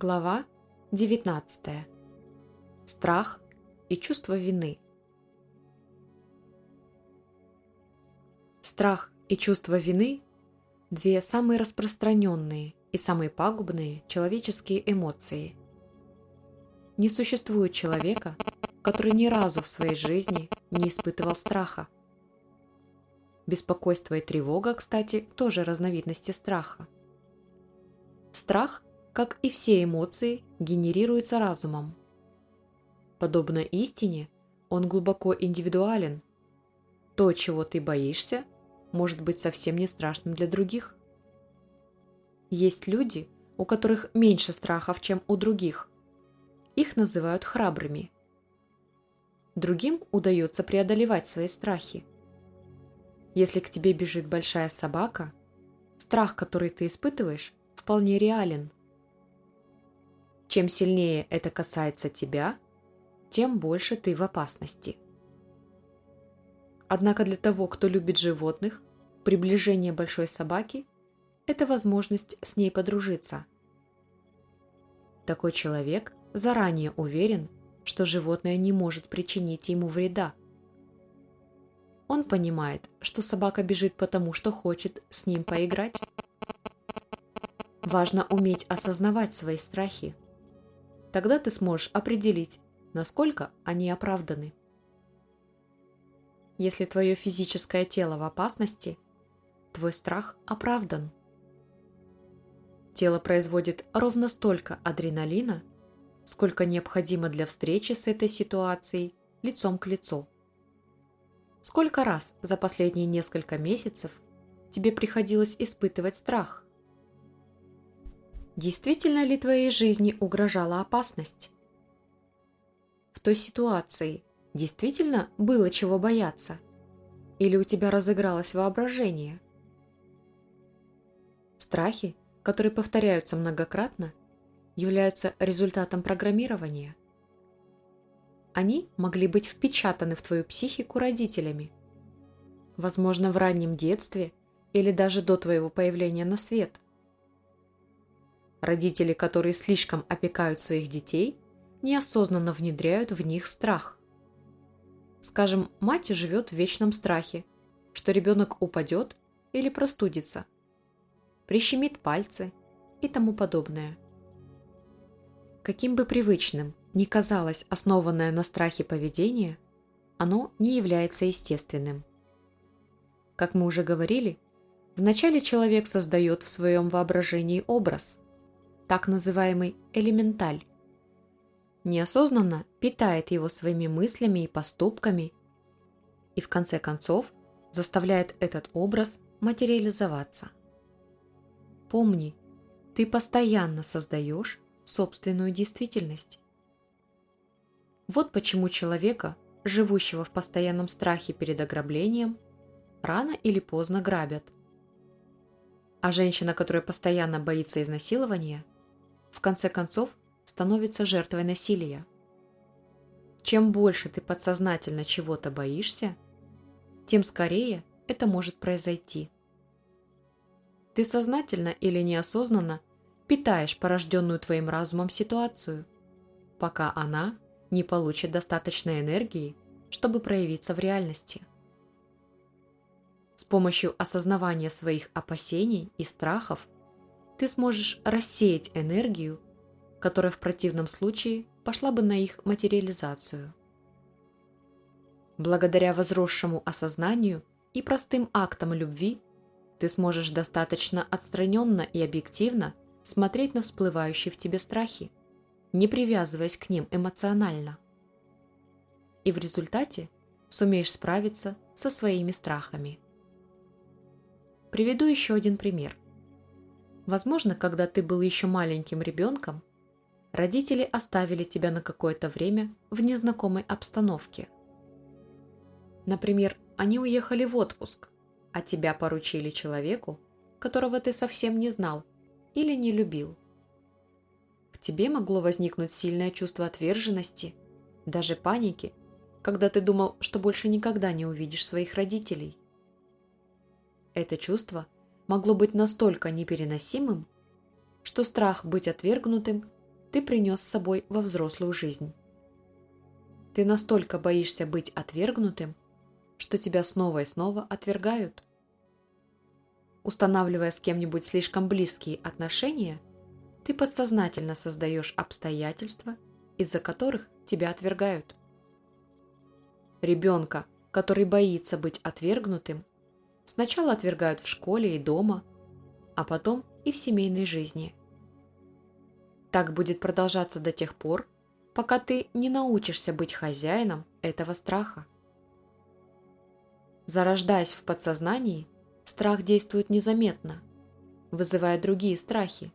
Глава 19. Страх и чувство вины. Страх и чувство вины – две самые распространенные и самые пагубные человеческие эмоции. Не существует человека, который ни разу в своей жизни не испытывал страха. Беспокойство и тревога, кстати, тоже разновидности страха. Страх – как и все эмоции, генерируется разумом. Подобно истине, он глубоко индивидуален. То, чего ты боишься, может быть совсем не страшным для других. Есть люди, у которых меньше страхов, чем у других. Их называют храбрыми. Другим удается преодолевать свои страхи. Если к тебе бежит большая собака, страх, который ты испытываешь, вполне реален – чем сильнее это касается тебя, тем больше ты в опасности. Однако для того, кто любит животных, приближение большой собаки – это возможность с ней подружиться. Такой человек заранее уверен, что животное не может причинить ему вреда. Он понимает, что собака бежит потому, что хочет с ним поиграть. Важно уметь осознавать свои страхи – Тогда ты сможешь определить, насколько они оправданы. Если твое физическое тело в опасности, твой страх оправдан. Тело производит ровно столько адреналина, сколько необходимо для встречи с этой ситуацией лицом к лицу. Сколько раз за последние несколько месяцев тебе приходилось испытывать страх? Действительно ли твоей жизни угрожала опасность? В той ситуации действительно было чего бояться? Или у тебя разыгралось воображение? Страхи, которые повторяются многократно, являются результатом программирования. Они могли быть впечатаны в твою психику родителями, возможно, в раннем детстве или даже до твоего появления на свет – Родители, которые слишком опекают своих детей, неосознанно внедряют в них страх. Скажем, мать живет в вечном страхе, что ребенок упадет или простудится, прищемит пальцы и тому подобное. Каким бы привычным ни казалось основанное на страхе поведение, оно не является естественным. Как мы уже говорили, вначале человек создает в своем воображении образ – так называемый элементаль. Неосознанно питает его своими мыслями и поступками и в конце концов заставляет этот образ материализоваться. Помни, ты постоянно создаешь собственную действительность. Вот почему человека, живущего в постоянном страхе перед ограблением, рано или поздно грабят. А женщина, которая постоянно боится изнасилования – в конце концов становится жертвой насилия. Чем больше ты подсознательно чего-то боишься, тем скорее это может произойти. Ты сознательно или неосознанно питаешь порожденную твоим разумом ситуацию, пока она не получит достаточной энергии, чтобы проявиться в реальности. С помощью осознавания своих опасений и страхов ты сможешь рассеять энергию, которая в противном случае пошла бы на их материализацию. Благодаря возросшему осознанию и простым актам любви ты сможешь достаточно отстраненно и объективно смотреть на всплывающие в тебе страхи, не привязываясь к ним эмоционально. И в результате сумеешь справиться со своими страхами. Приведу еще один пример – Возможно, когда ты был еще маленьким ребенком, родители оставили тебя на какое-то время в незнакомой обстановке. Например, они уехали в отпуск, а тебя поручили человеку, которого ты совсем не знал или не любил. В тебе могло возникнуть сильное чувство отверженности, даже паники, когда ты думал, что больше никогда не увидишь своих родителей. Это чувство – могло быть настолько непереносимым, что страх быть отвергнутым ты принес с собой во взрослую жизнь. Ты настолько боишься быть отвергнутым, что тебя снова и снова отвергают. Устанавливая с кем-нибудь слишком близкие отношения, ты подсознательно создаешь обстоятельства, из-за которых тебя отвергают. Ребенка, который боится быть отвергнутым, сначала отвергают в школе и дома, а потом и в семейной жизни. Так будет продолжаться до тех пор, пока ты не научишься быть хозяином этого страха. Зарождаясь в подсознании, страх действует незаметно, вызывая другие страхи,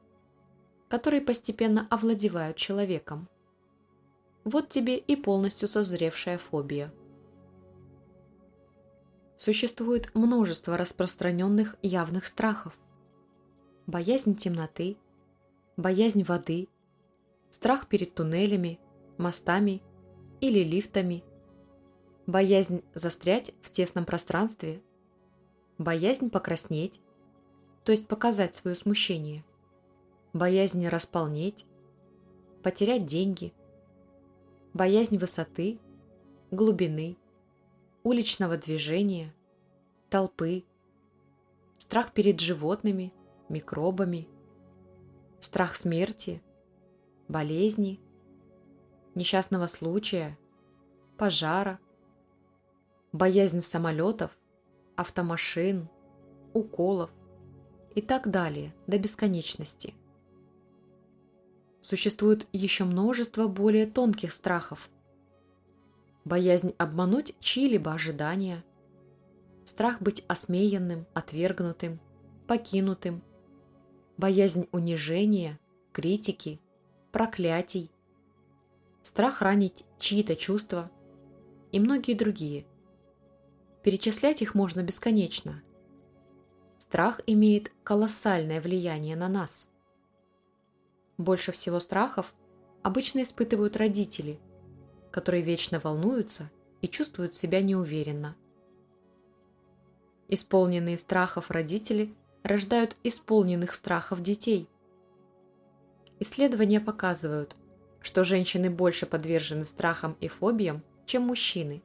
которые постепенно овладевают человеком. Вот тебе и полностью созревшая фобия. Существует множество распространенных явных страхов. Боязнь темноты, боязнь воды, страх перед туннелями, мостами или лифтами, боязнь застрять в тесном пространстве, боязнь покраснеть, то есть показать свое смущение, боязнь располнеть, потерять деньги, боязнь высоты, глубины, уличного движения, толпы, страх перед животными, микробами, страх смерти, болезни, несчастного случая, пожара, боязнь самолетов, автомашин, уколов и так далее до бесконечности. Существует еще множество более тонких страхов. Боязнь обмануть чьи-либо ожидания, страх быть осмеянным, отвергнутым, покинутым, боязнь унижения, критики, проклятий, страх ранить чьи-то чувства и многие другие. Перечислять их можно бесконечно. Страх имеет колоссальное влияние на нас. Больше всего страхов обычно испытывают родители, которые вечно волнуются и чувствуют себя неуверенно. Исполненные страхов родители рождают исполненных страхов детей. Исследования показывают, что женщины больше подвержены страхам и фобиям, чем мужчины.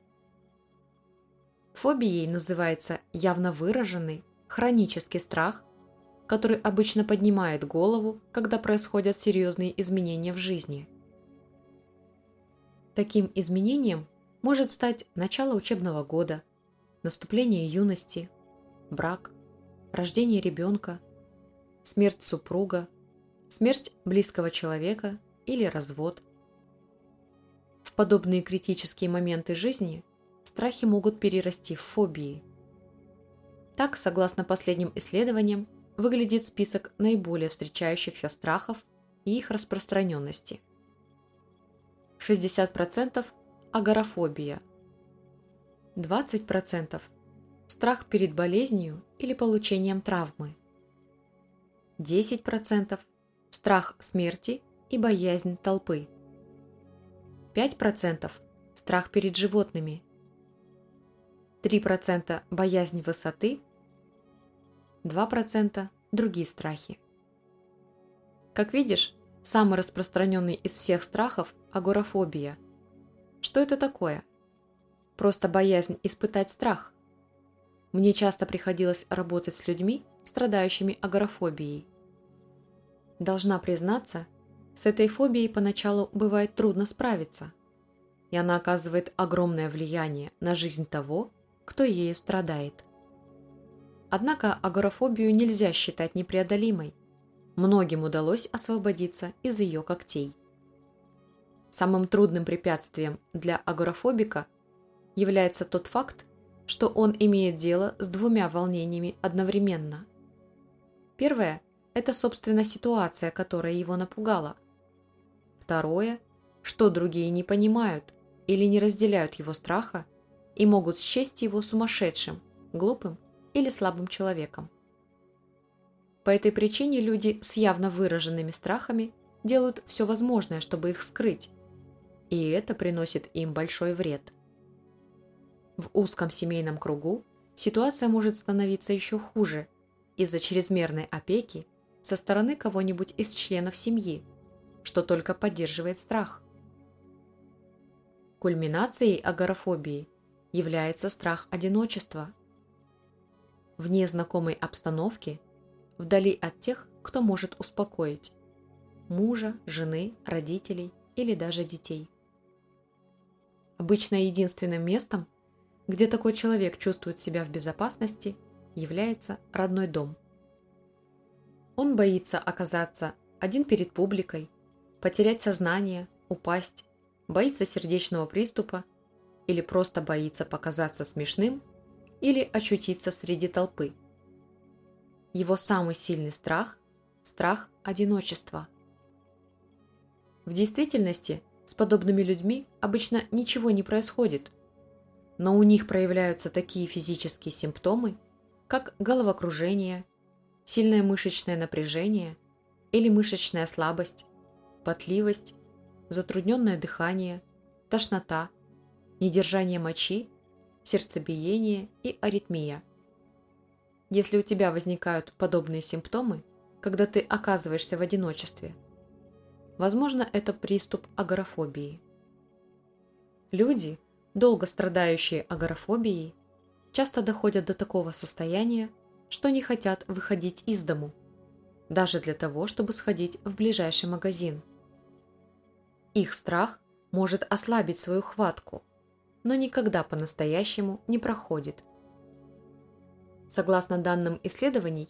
Фобией называется явно выраженный, хронический страх, который обычно поднимает голову, когда происходят серьезные изменения в жизни. Таким изменением может стать начало учебного года, наступление юности, брак, рождение ребенка, смерть супруга, смерть близкого человека или развод. В подобные критические моменты жизни страхи могут перерасти в фобии. Так, согласно последним исследованиям, выглядит список наиболее встречающихся страхов и их распространенности. 60% – агорафобия, 20% – страх перед болезнью или получением травмы, 10% – страх смерти и боязнь толпы. 5% – страх перед животными. 3% – боязнь высоты. 2% – другие страхи. Как видишь, самый распространенный из всех страхов – агорафобия. Что это такое? Просто боязнь испытать страх. Мне часто приходилось работать с людьми, страдающими агорафобией. Должна признаться – с этой фобией поначалу бывает трудно справиться, и она оказывает огромное влияние на жизнь того, кто ею страдает. Однако агорафобию нельзя считать непреодолимой. Многим удалось освободиться из ее когтей. Самым трудным препятствием для агорафобика является тот факт, что он имеет дело с двумя волнениями одновременно. Первое – это, собственно, ситуация, которая его напугала – Второе, что другие не понимают или не разделяют его страха и могут счесть его сумасшедшим, глупым или слабым человеком. По этой причине люди с явно выраженными страхами делают все возможное, чтобы их скрыть, и это приносит им большой вред. В узком семейном кругу ситуация может становиться еще хуже из-за чрезмерной опеки со стороны кого-нибудь из членов семьи, что только поддерживает страх. Кульминацией агорафобии является страх одиночества. Вне знакомой обстановки, вдали от тех, кто может успокоить – мужа, жены, родителей или даже детей. Обычно единственным местом, где такой человек чувствует себя в безопасности, является родной дом. Он боится оказаться один перед публикой, потерять сознание, упасть, боится сердечного приступа или просто боится показаться смешным или очутиться среди толпы. Его самый сильный страх – страх одиночества. В действительности с подобными людьми обычно ничего не происходит, но у них проявляются такие физические симптомы, как головокружение, сильное мышечное напряжение или мышечная слабость, потливость затрудненное дыхание, тошнота, недержание мочи, сердцебиение и аритмия. Если у тебя возникают подобные симптомы, когда ты оказываешься в одиночестве, возможно, это приступ агорафобии. Люди, долго страдающие агорафобией, часто доходят до такого состояния, что не хотят выходить из дому, даже для того, чтобы сходить в ближайший магазин – их страх может ослабить свою хватку, но никогда по-настоящему не проходит. Согласно данным исследований,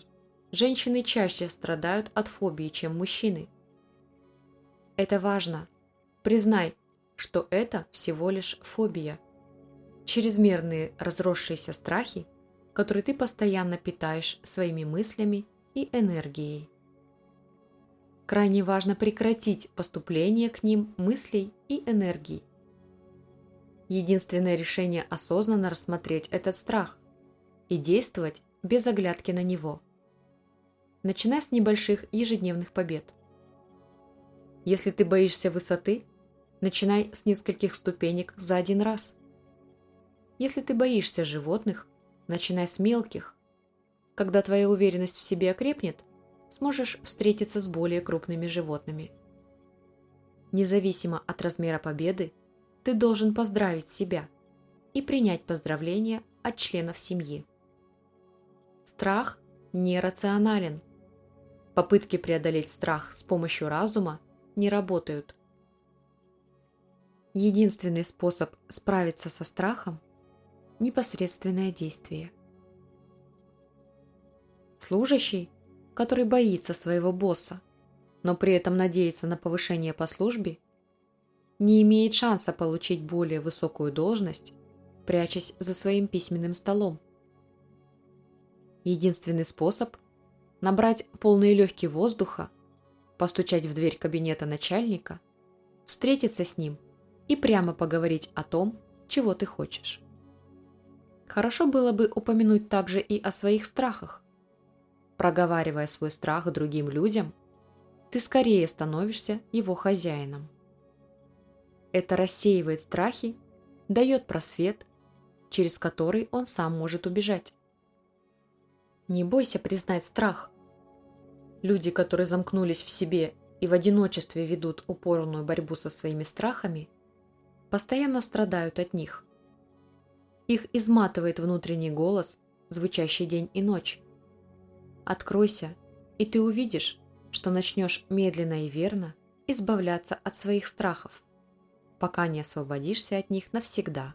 женщины чаще страдают от фобии, чем мужчины. Это важно. Признай, что это всего лишь фобия. Чрезмерные разросшиеся страхи, которые ты постоянно питаешь своими мыслями и энергией крайне важно прекратить поступление к ним мыслей и энергий. Единственное решение осознанно рассмотреть этот страх и действовать без оглядки на него. Начиная с небольших ежедневных побед. Если ты боишься высоты, начинай с нескольких ступенек за один раз. Если ты боишься животных, начинай с мелких. Когда твоя уверенность в себе окрепнет, сможешь встретиться с более крупными животными. Независимо от размера победы, ты должен поздравить себя и принять поздравления от членов семьи. Страх нерационален. Попытки преодолеть страх с помощью разума не работают. Единственный способ справиться со страхом – непосредственное действие. Служащий – который боится своего босса, но при этом надеется на повышение по службе, не имеет шанса получить более высокую должность, прячась за своим письменным столом. Единственный способ – набрать полные легкие воздуха, постучать в дверь кабинета начальника, встретиться с ним и прямо поговорить о том, чего ты хочешь. Хорошо было бы упомянуть также и о своих страхах, Проговаривая свой страх другим людям, ты скорее становишься его хозяином. Это рассеивает страхи, дает просвет, через который он сам может убежать. Не бойся признать страх. Люди, которые замкнулись в себе и в одиночестве ведут упорную борьбу со своими страхами, постоянно страдают от них. Их изматывает внутренний голос, звучащий день и ночь. Откройся, и ты увидишь, что начнешь медленно и верно избавляться от своих страхов, пока не освободишься от них навсегда.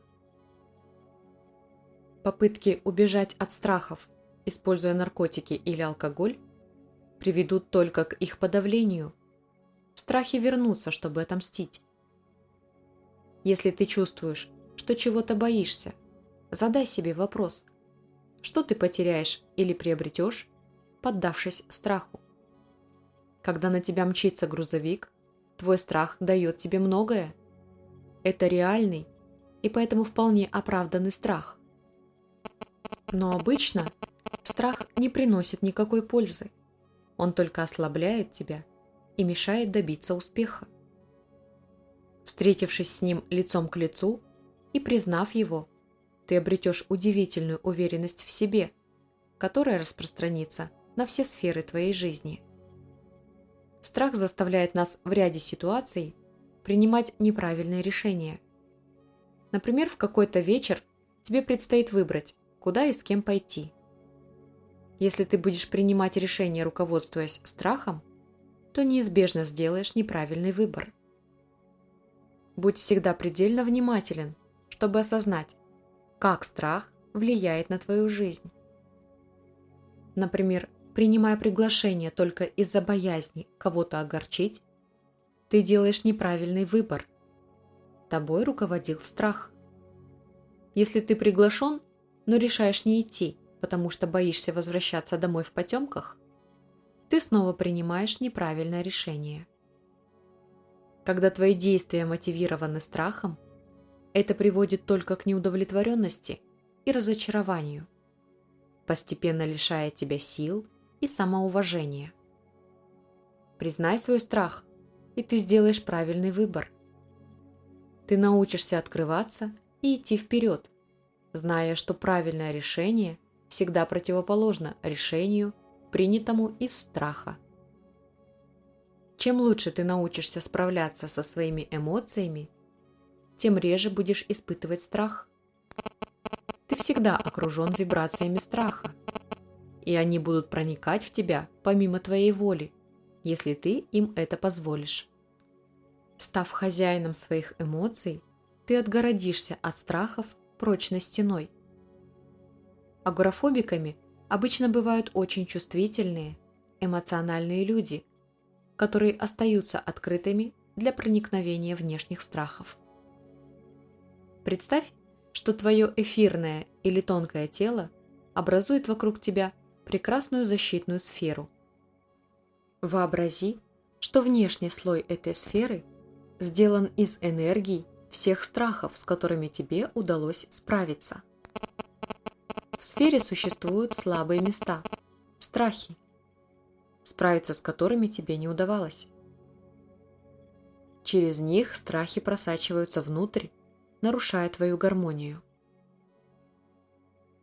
Попытки убежать от страхов, используя наркотики или алкоголь, приведут только к их подавлению. Страхи вернутся, чтобы отомстить. Если ты чувствуешь, что чего-то боишься, задай себе вопрос, что ты потеряешь или приобретешь, поддавшись страху. Когда на тебя мчится грузовик, твой страх дает тебе многое. Это реальный и поэтому вполне оправданный страх. Но обычно страх не приносит никакой пользы. Он только ослабляет тебя и мешает добиться успеха. Встретившись с ним лицом к лицу и признав его, ты обретешь удивительную уверенность в себе, которая распространится на все сферы твоей жизни. Страх заставляет нас в ряде ситуаций принимать неправильные решения. Например, в какой-то вечер тебе предстоит выбрать, куда и с кем пойти. Если ты будешь принимать решение, руководствуясь страхом, то неизбежно сделаешь неправильный выбор. Будь всегда предельно внимателен, чтобы осознать, как страх влияет на твою жизнь. Например, принимая приглашение только из-за боязни кого-то огорчить, ты делаешь неправильный выбор. Тобой руководил страх. Если ты приглашен, но решаешь не идти, потому что боишься возвращаться домой в потемках, ты снова принимаешь неправильное решение. Когда твои действия мотивированы страхом, это приводит только к неудовлетворенности и разочарованию, постепенно лишая тебя сил и самоуважения. Признай свой страх, и ты сделаешь правильный выбор. Ты научишься открываться и идти вперед, зная, что правильное решение всегда противоположно решению, принятому из страха. Чем лучше ты научишься справляться со своими эмоциями, тем реже будешь испытывать страх. Ты всегда окружен вибрациями страха, и они будут проникать в тебя помимо твоей воли, если ты им это позволишь. Став хозяином своих эмоций, ты отгородишься от страхов прочной стеной. Агорафобиками обычно бывают очень чувствительные, эмоциональные люди, которые остаются открытыми для проникновения внешних страхов. Представь, что твое эфирное или тонкое тело образует вокруг тебя прекрасную защитную сферу. Вообрази, что внешний слой этой сферы сделан из энергий всех страхов, с которыми тебе удалось справиться. Сфере существуют слабые места, страхи, справиться с которыми тебе не удавалось. Через них страхи просачиваются внутрь нарушая твою гармонию.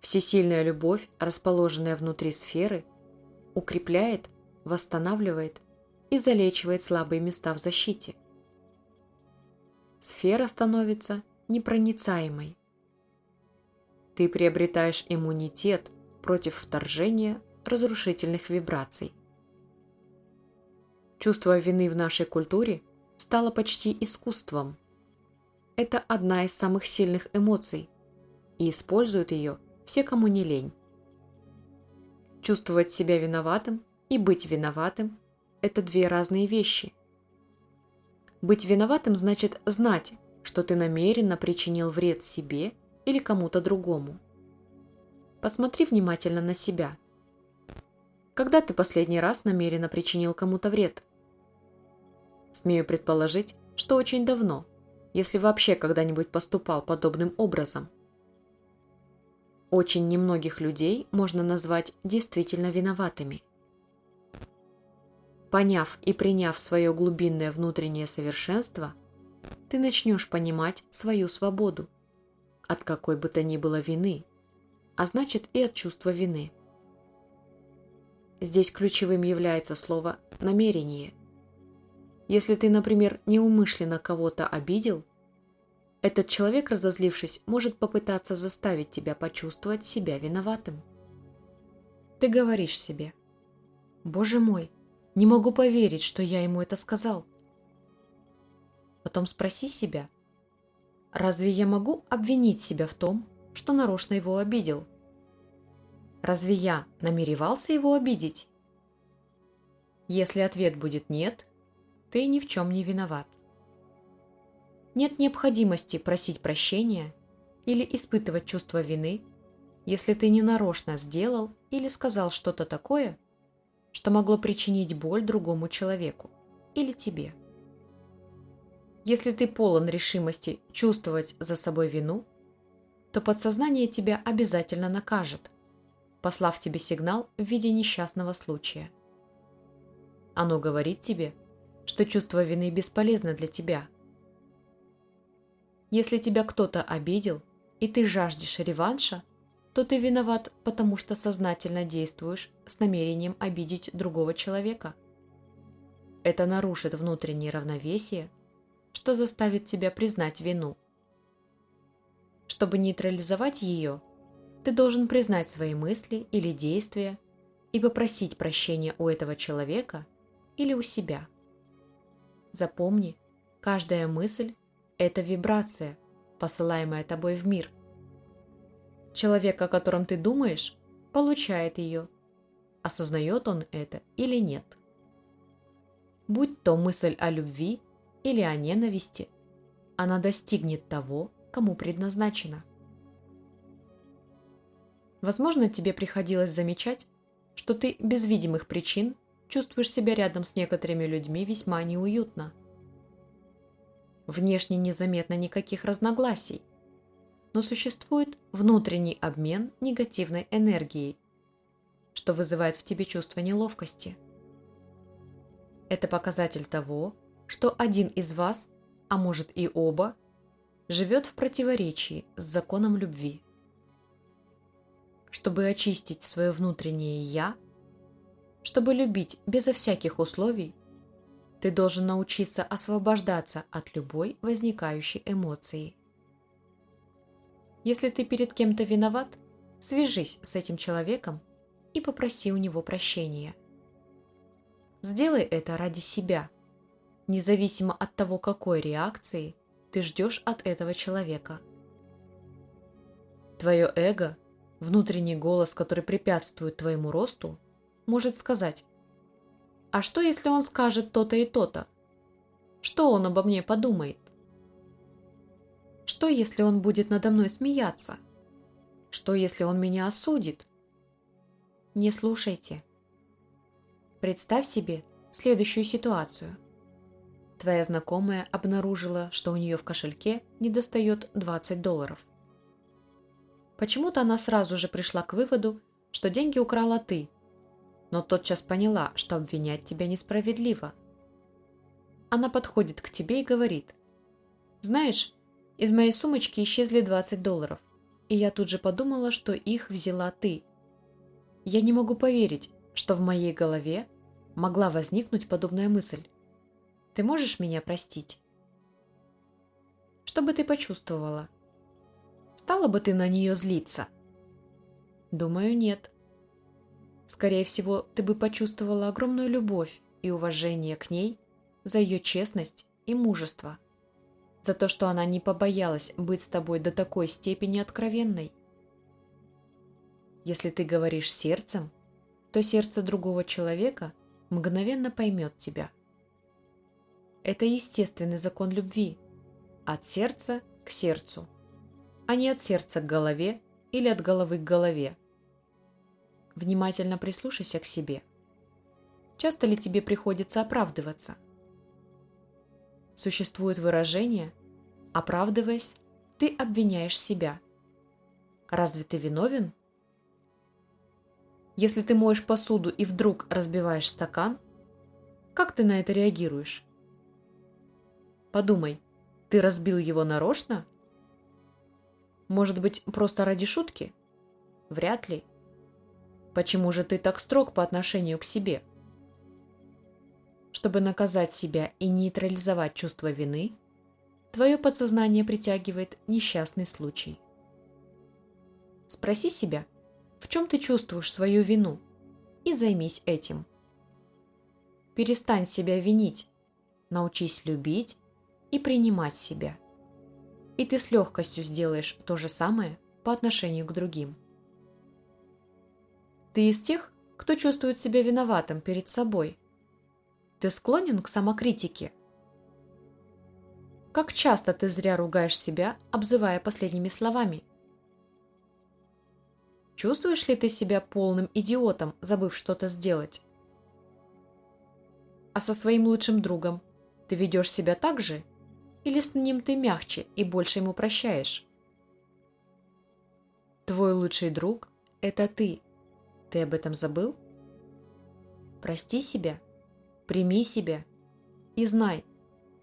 Всесильная любовь, расположенная внутри сферы, укрепляет, восстанавливает и залечивает слабые места в защите. Сфера становится непроницаемой. Ты приобретаешь иммунитет против вторжения разрушительных вибраций. Чувство вины в нашей культуре стало почти искусством – это одна из самых сильных эмоций, и используют ее все, кому не лень. Чувствовать себя виноватым и быть виноватым – это две разные вещи. Быть виноватым значит знать, что ты намеренно причинил вред себе или кому-то другому. Посмотри внимательно на себя. Когда ты последний раз намеренно причинил кому-то вред? Смею предположить, что очень давно – если вообще когда-нибудь поступал подобным образом. Очень немногих людей можно назвать действительно виноватыми. Поняв и приняв свое глубинное внутреннее совершенство, ты начнешь понимать свою свободу от какой бы то ни было вины, а значит и от чувства вины. Здесь ключевым является слово «намерение». Если ты, например, неумышленно кого-то обидел, этот человек, разозлившись, может попытаться заставить тебя почувствовать себя виноватым. Ты говоришь себе, «Боже мой, не могу поверить, что я ему это сказал». Потом спроси себя, «Разве я могу обвинить себя в том, что нарочно его обидел?» Разве я намеревался его обидеть? Если ответ будет «нет», ты ни в чем не виноват. Нет необходимости просить прощения или испытывать чувство вины, если ты ненарочно сделал или сказал что-то такое, что могло причинить боль другому человеку или тебе. Если ты полон решимости чувствовать за собой вину, то подсознание тебя обязательно накажет, послав тебе сигнал в виде несчастного случая. Оно говорит тебе – что чувство вины бесполезно для тебя. Если тебя кто-то обидел, и ты жаждешь реванша, то ты виноват, потому что сознательно действуешь с намерением обидеть другого человека. Это нарушит внутреннее равновесие, что заставит тебя признать вину. Чтобы нейтрализовать ее, ты должен признать свои мысли или действия и попросить прощения у этого человека или у себя. Запомни, каждая мысль – это вибрация, посылаемая тобой в мир. Человек, о котором ты думаешь, получает ее. Осознает он это или нет. Будь то мысль о любви или о ненависти, она достигнет того, кому предназначена. Возможно, тебе приходилось замечать, что ты без видимых причин чувствуешь себя рядом с некоторыми людьми весьма неуютно. Внешне незаметно никаких разногласий, но существует внутренний обмен негативной энергией, что вызывает в тебе чувство неловкости. Это показатель того, что один из вас, а может и оба, живет в противоречии с законом любви. Чтобы очистить свое внутреннее «я», чтобы любить безо всяких условий, ты должен научиться освобождаться от любой возникающей эмоции. Если ты перед кем-то виноват, свяжись с этим человеком и попроси у него прощения. Сделай это ради себя, независимо от того, какой реакции ты ждешь от этого человека. Твое эго, внутренний голос, который препятствует твоему росту, может сказать «А что, если он скажет то-то и то-то? Что он обо мне подумает?» Что, если он будет надо мной смеяться? Что, если он меня осудит? Не слушайте. Представь себе следующую ситуацию. Твоя знакомая обнаружила, что у нее в кошельке недостает 20 долларов. Почему-то она сразу же пришла к выводу, что деньги украла ты, но тотчас поняла, что обвинять тебя несправедливо. Она подходит к тебе и говорит, «Знаешь, из моей сумочки исчезли 20 долларов, и я тут же подумала, что их взяла ты. Я не могу поверить, что в моей голове могла возникнуть подобная мысль. Ты можешь меня простить? Что бы ты почувствовала? Стала бы ты на нее злиться? Думаю, нет. Скорее всего, ты бы почувствовала огромную любовь и уважение к ней за ее честность и мужество за то, что она не побоялась быть с тобой до такой степени откровенной. Если ты говоришь сердцем, то сердце другого человека мгновенно поймет тебя. Это естественный закон любви. От сердца к сердцу, а не от сердца к голове или от головы к голове. Внимательно прислушайся к себе. Часто ли тебе приходится оправдываться – Существует выражение «оправдываясь, ты обвиняешь себя». Разве ты виновен? Если ты моешь посуду и вдруг разбиваешь стакан, как ты на это реагируешь? Подумай, ты разбил его нарочно? Может быть, просто ради шутки? Вряд ли. Почему же ты так строг по отношению к себе? Чтобы наказать себя и нейтрализовать чувство вины, твое подсознание притягивает несчастный случай. Спроси себя, в чем ты чувствуешь свою вину, и займись этим. Перестань себя винить, научись любить и принимать себя. И ты с легкостью сделаешь то же самое по отношению к другим. Ты из тех, кто чувствует себя виноватым перед собой – ты склонен к самокритике? Как часто ты зря ругаешь себя, обзывая последними словами? Чувствуешь ли ты себя полным идиотом, забыв что-то сделать? А со своим лучшим другом ты ведешь себя так же? Или с ним ты мягче и больше ему прощаешь? Твой лучший друг – это ты. Ты об этом забыл? Прости себя – Прими себя и знай,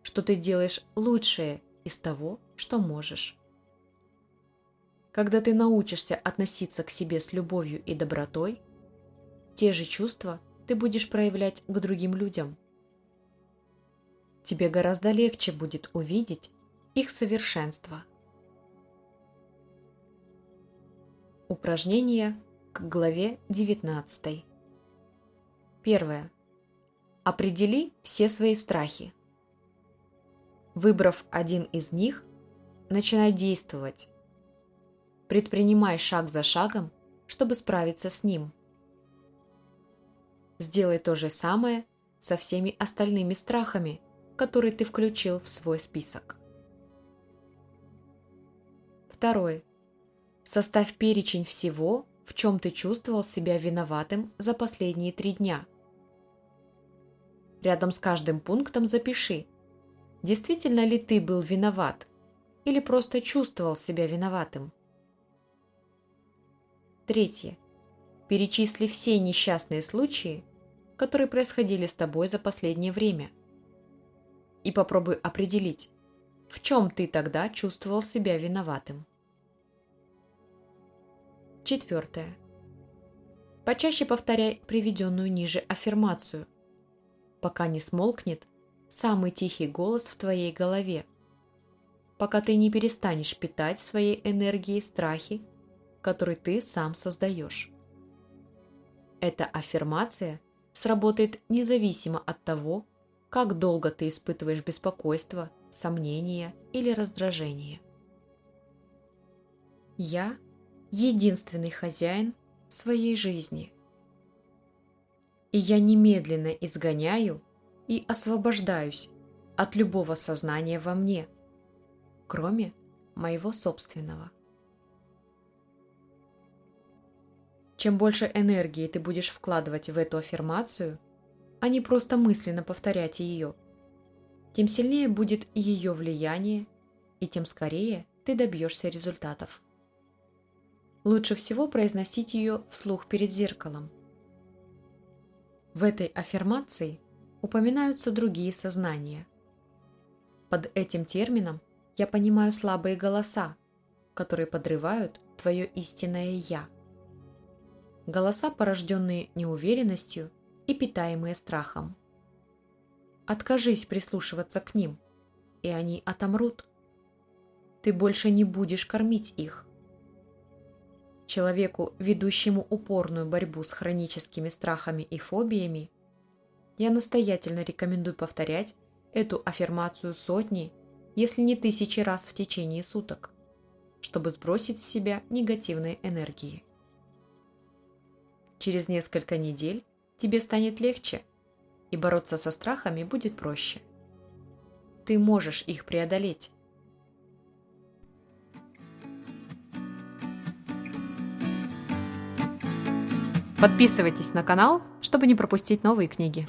что ты делаешь лучшее из того, что можешь. Когда ты научишься относиться к себе с любовью и добротой, те же чувства ты будешь проявлять к другим людям. Тебе гораздо легче будет увидеть их совершенство. Упражнение к главе 19. Первое. Определи все свои страхи. Выбрав один из них, начинай действовать. Предпринимай шаг за шагом, чтобы справиться с ним. Сделай то же самое со всеми остальными страхами, которые ты включил в свой список. Второе. Составь перечень всего, в чем ты чувствовал себя виноватым за последние три дня. Рядом с каждым пунктом запиши, действительно ли ты был виноват или просто чувствовал себя виноватым. Третье. Перечисли все несчастные случаи, которые происходили с тобой за последнее время. И попробуй определить, в чем ты тогда чувствовал себя виноватым? Четвертое. Почаще повторяй приведенную ниже аффирмацию, пока не смолкнет самый тихий голос в твоей голове, пока ты не перестанешь питать своей энергией страхи, которые ты сам создаешь. Эта аффирмация сработает независимо от того, как долго ты испытываешь беспокойство, сомнения или раздражение. Я – единственный хозяин своей жизни. И я немедленно изгоняю и освобождаюсь от любого сознания во мне, кроме моего собственного. Чем больше энергии ты будешь вкладывать в эту аффирмацию, а не просто мысленно повторять ее, тем сильнее будет ее влияние, и тем скорее ты добьешься результатов. Лучше всего произносить ее вслух перед зеркалом. В этой аффирмации упоминаются другие сознания. Под этим термином я понимаю слабые голоса, которые подрывают твое истинное «я». Голоса, порожденные неуверенностью и питаемые страхом. Откажись прислушиваться к ним, и они отомрут. Ты больше не будешь кормить их. Человеку, ведущему упорную борьбу с хроническими страхами и фобиями, я настоятельно рекомендую повторять эту аффирмацию сотни, если не тысячи раз в течение суток, чтобы сбросить с себя негативные энергии. Через несколько недель тебе станет легче, и бороться со страхами будет проще. Ты можешь их преодолеть. Подписывайтесь на канал, чтобы не пропустить новые книги.